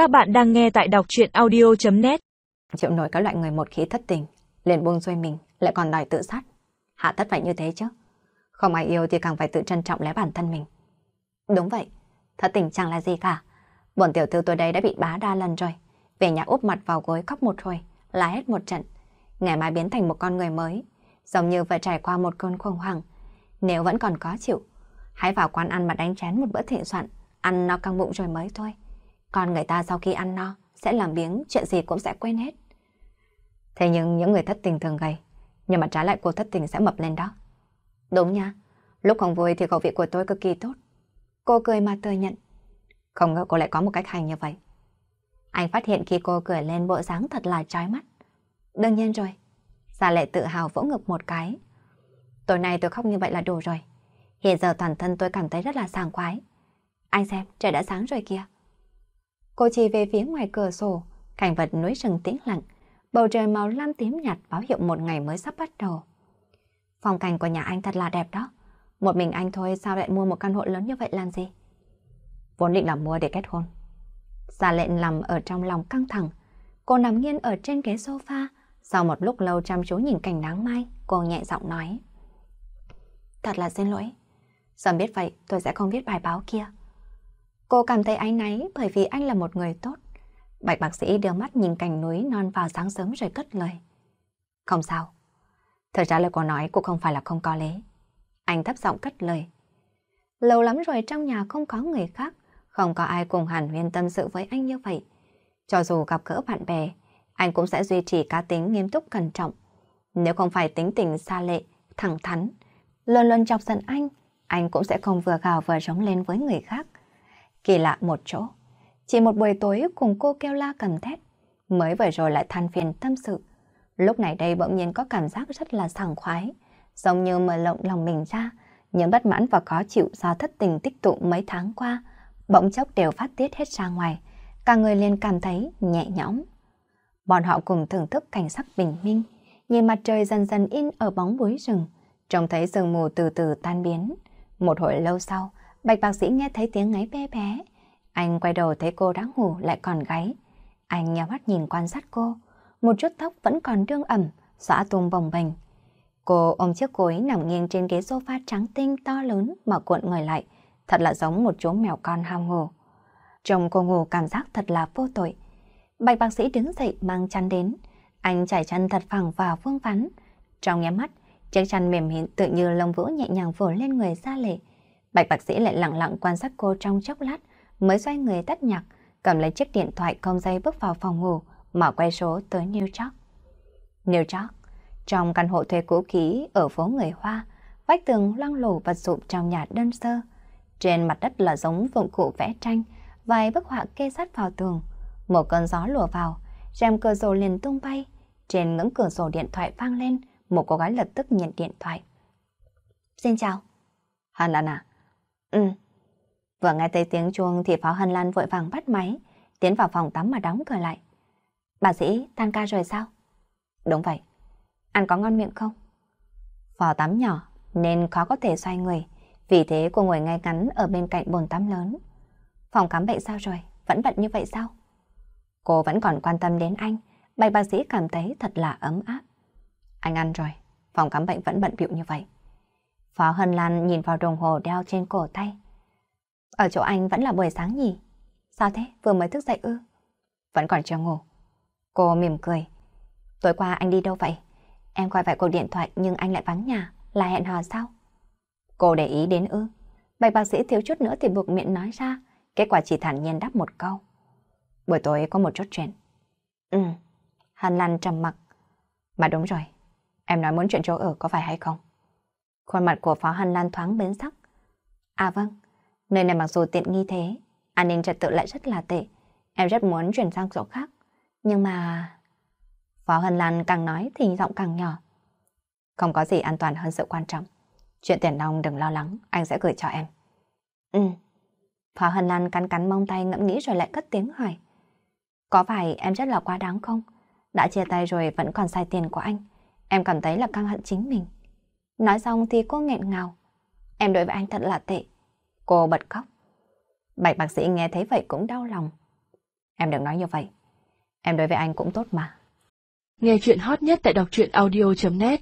Các bạn đang nghe tại đọc chuyện audio.net Chịu nổi các loại người một khí thất tình, liền buông xuôi mình, lại còn đòi tự sát. Hạ thất phải như thế chứ. Không ai yêu thì càng phải tự trân trọng lấy bản thân mình. Đúng vậy, thất tình chẳng là gì cả. Bọn tiểu thư tôi đây đã bị bá đa lần rồi. Về nhà úp mặt vào gối khóc một hồi, lá hết một trận. Ngày mai biến thành một con người mới, giống như vừa trải qua một cơn khủng hoảng. Nếu vẫn còn có chịu, hãy vào quán ăn mà đánh chén một bữa thịnh soạn, ăn no căng bụng rồi mới thôi. Còn người ta sau khi ăn no, sẽ làm biếng, chuyện gì cũng sẽ quên hết. Thế nhưng những người thất tình thường gầy, nhưng mà trái lại cô thất tình sẽ mập lên đó. Đúng nha, lúc không vui thì khẩu vị của tôi cực kỳ tốt. Cô cười mà thừa nhận. Không ngờ cô lại có một cách hành như vậy. Anh phát hiện khi cô cười lên bộ dáng thật là trói mắt. Đương nhiên rồi. Gia lệ tự hào vỗ ngực một cái. Tối nay tôi khóc như vậy là đủ rồi. Hiện giờ toàn thân tôi cảm thấy rất là sảng khoái. Anh xem, trời đã sáng rồi kìa. Cô chỉ về phía ngoài cửa sổ, cảnh vật núi rừng tĩnh lặng, bầu trời màu lam tím nhạt báo hiệu một ngày mới sắp bắt đầu. Phong cảnh của nhà anh thật là đẹp đó. Một mình anh thôi sao lại mua một căn hộ lớn như vậy làm gì? Vốn định là mua để kết hôn. Gia lệnh nằm ở trong lòng căng thẳng. Cô nằm nghiêng ở trên ghế sofa. Sau một lúc lâu chăm chú nhìn cảnh nắng mai, cô nhẹ giọng nói. Thật là xin lỗi. Sớm biết vậy tôi sẽ không viết bài báo kia. Cô cảm thấy áy náy bởi vì anh là một người tốt. Bạch bác sĩ đưa mắt nhìn cảnh núi non vào sáng sớm rồi cất lời. Không sao. Thật ra lời cô nói cũng không phải là không có lý. Anh thấp giọng cất lời. Lâu lắm rồi trong nhà không có người khác, không có ai cùng hẳn huyên tâm sự với anh như vậy. Cho dù gặp gỡ bạn bè, anh cũng sẽ duy trì cá tính nghiêm túc cẩn trọng. Nếu không phải tính tình xa lệ, thẳng thắn, luôn luôn chọc giận anh, anh cũng sẽ không vừa gào vừa rống lên với người khác. Kỳ lạ một chỗ, chỉ một buổi tối cùng cô kêu la cầm thét, mới vừa rồi lại than phiền tâm sự. Lúc này đây bỗng nhiên có cảm giác rất là sảng khoái, giống như mở lộng lòng mình ra, những bất mãn và khó chịu do thất tình tích tụ mấy tháng qua, bỗng chốc đều phát tiết hết ra ngoài, cả người liền cảm thấy nhẹ nhõm. Bọn họ cùng thưởng thức cảnh sắc bình minh, nhìn mặt trời dần dần in ở bóng bối rừng, trông thấy sương mù từ từ tan biến. Một hồi lâu sau, bạch bác sĩ nghe thấy tiếng ngáy bé bé. Anh quay đầu thấy cô đã ngủ lại còn gáy. Anh nhéo mắt nhìn quan sát cô, một chút tóc vẫn còn đương ẩm, xõa tung bồng bềnh. Cô ôm chiếc gối nằm nghiêng trên ghế sofa trắng tinh to lớn mà cuộn người lại, thật là giống một chú mèo con hao ngủ. Trông cô ngủ cảm giác thật là vô tội. Bạch bác sĩ đứng dậy mang chăn đến, anh trải chân thật phẳng và vương vắn. Trong nhé mắt, chiếc chăn mềm mịn tự như lông vũ nhẹ nhàng vỗ lên người ra lệ. Bạch bác sĩ lại lặng lặng quan sát cô trong chốc lát, mới xoay người tắt nhạc, cầm lấy chiếc điện thoại không dây bước vào phòng ngủ, mở quay số tới New York. New York, trong căn hộ thuê cũ kỹ ở phố người Hoa, vách tường loang lổ vật dụng trong nhà đơn sơ. Trên mặt đất là giống dụng cụ vẽ tranh, vài bức họa kê sát vào tường. Một cơn gió lùa vào, rèm cửa sổ liền tung bay. Trên ngưỡng cửa sổ điện thoại vang lên, một cô gái lập tức nhận điện thoại. Xin chào. Hân Lan à? Ừ. Vừa nghe thấy tiếng chuông thì phó Hân Lan vội vàng bắt máy, tiến vào phòng tắm mà đóng cửa lại. Bà sĩ, tan ca rồi sao? Đúng vậy. Ăn có ngon miệng không? Phò tắm nhỏ nên khó có thể xoay người, vì thế cô ngồi ngay ngắn ở bên cạnh bồn tắm lớn. Phòng khám bệnh sao rồi? Vẫn bận như vậy sao? Cô vẫn còn quan tâm đến anh, bạch bác sĩ cảm thấy thật là ấm áp. Anh ăn rồi, phòng khám bệnh vẫn bận bịu như vậy. Phó Hân Lan nhìn vào đồng hồ đeo trên cổ tay. Ở chỗ anh vẫn là buổi sáng nhỉ? Sao thế? Vừa mới thức dậy ư? Vẫn còn chưa ngủ. Cô mỉm cười. Tối qua anh đi đâu vậy? Em gọi vài cuộc điện thoại nhưng anh lại vắng nhà. Là hẹn hò sao? Cô để ý đến ư? Bạch bác sĩ thiếu chút nữa thì buộc miệng nói ra. Kết quả chỉ thản nhiên đáp một câu. Buổi tối có một chút chuyện. Ừ. Hân Lan trầm mặc. Mà đúng rồi. Em nói muốn chuyện chỗ ở có phải hay không? Khuôn mặt của Phó Hân Lan thoáng biến sắc. À vâng. Nơi này mặc dù tiện nghi thế, an ninh trật tự lại rất là tệ. Em rất muốn chuyển sang chỗ khác. Nhưng mà... Phó Hân Lan càng nói thì giọng càng nhỏ. Không có gì an toàn hơn sự quan trọng. Chuyện tiền nong đừng lo lắng, anh sẽ gửi cho em. Ừ. Phó Hân Lan cắn cắn mông tay ngẫm nghĩ rồi lại cất tiếng hỏi. Có phải em rất là quá đáng không? Đã chia tay rồi vẫn còn sai tiền của anh. Em cảm thấy là căng hận chính mình. Nói xong thì cô nghẹn ngào. Em đối với anh thật là tệ. Cô bật khóc. Bạch bác sĩ nghe thấy vậy cũng đau lòng. Em đừng nói như vậy. Em đối với anh cũng tốt mà. Nghe chuyện hot nhất tại đọc truyện audio.net